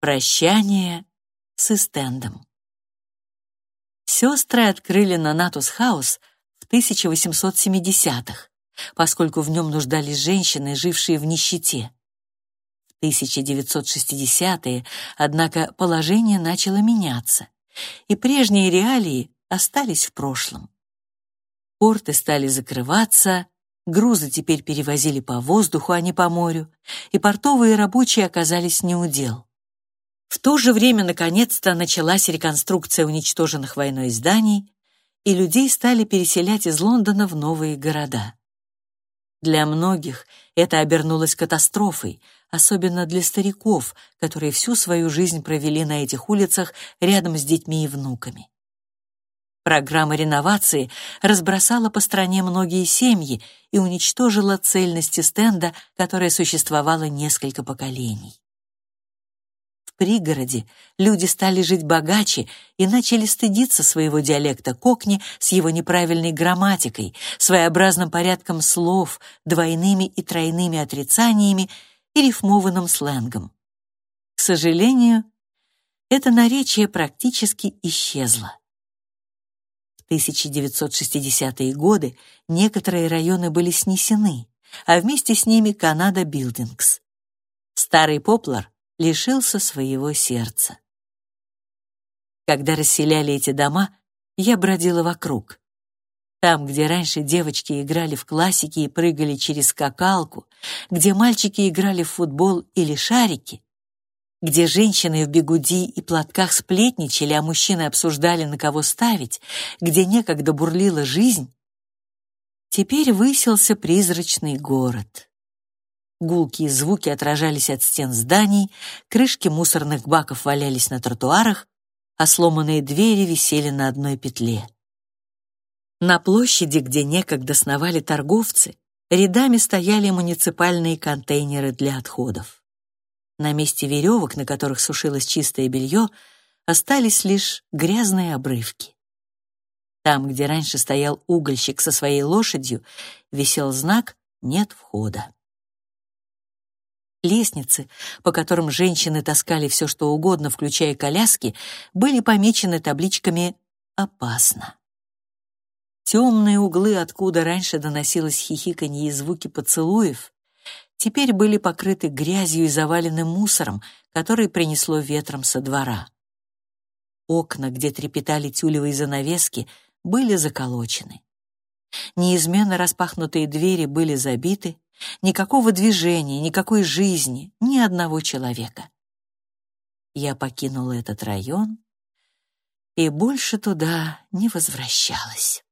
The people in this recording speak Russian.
Прощание с Истендом. Сестры открыли Нанатус Хаус в 1870-х, поскольку в нем нуждались женщины, жившие в нищете. В 1960-е, однако, положение начало меняться, и прежние реалии остались в прошлом. Порты стали закрываться, грузы теперь перевозили по воздуху, а не по морю, и портовые рабочие оказались неудел. В то же время, наконец-то, началась реконструкция уничтоженных войной зданий, и людей стали переселять из Лондона в новые города. Для многих это обернулось катастрофой, особенно для стариков, которые всю свою жизнь провели на этих улицах рядом с детьми и внуками. Программа реновации разбросала по стране многие семьи и уничтожила цельности стенда, которая существовала несколько поколений пригороде люди стали жить богаче и начали стыдиться своего диалекта кокни с его неправильной грамматикой, своеобразным порядком слов, двойными и тройными отрицаниями и рифмованным сленгом. К сожалению, это наречие практически исчезло. В 1960-е годы некоторые районы были снесены, а вместе с ними Канада Билдингс. Старый Поплар лишился своего сердца. Когда расселяли эти дома, я бродила вокруг. Там, где раньше девочки играли в классики и прыгали через скакалку, где мальчики играли в футбол или шарики, где женщины в бегуди и платках сплетничали, а мужчины обсуждали, на кого ставить, где некогда бурлила жизнь, теперь высился призрачный город. Гулкие звуки отражались от стен зданий, крышки мусорных баков валялись на тротуарах, а сломанные двери висели на одной петле. На площади, где некогда сновали торговцы, рядами стояли муниципальные контейнеры для отходов. На месте веревок, на которых сушилось чистое белье, остались лишь грязные обрывки. Там, где раньше стоял угольщик со своей лошадью, висел знак «Нет входа». Лестницы, по которым женщины таскали все, что угодно, включая коляски, были помечены табличками «Опасно». Темные углы, откуда раньше доносилось хихиканье и звуки поцелуев, теперь были покрыты грязью и завалены мусором, который принесло ветром со двора. Окна, где трепетали тюлевые занавески, были заколочены. Неизменно распахнутые двери были забиты, Никакого движения, никакой жизни, ни одного человека. Я покинула этот район и больше туда не возвращалась.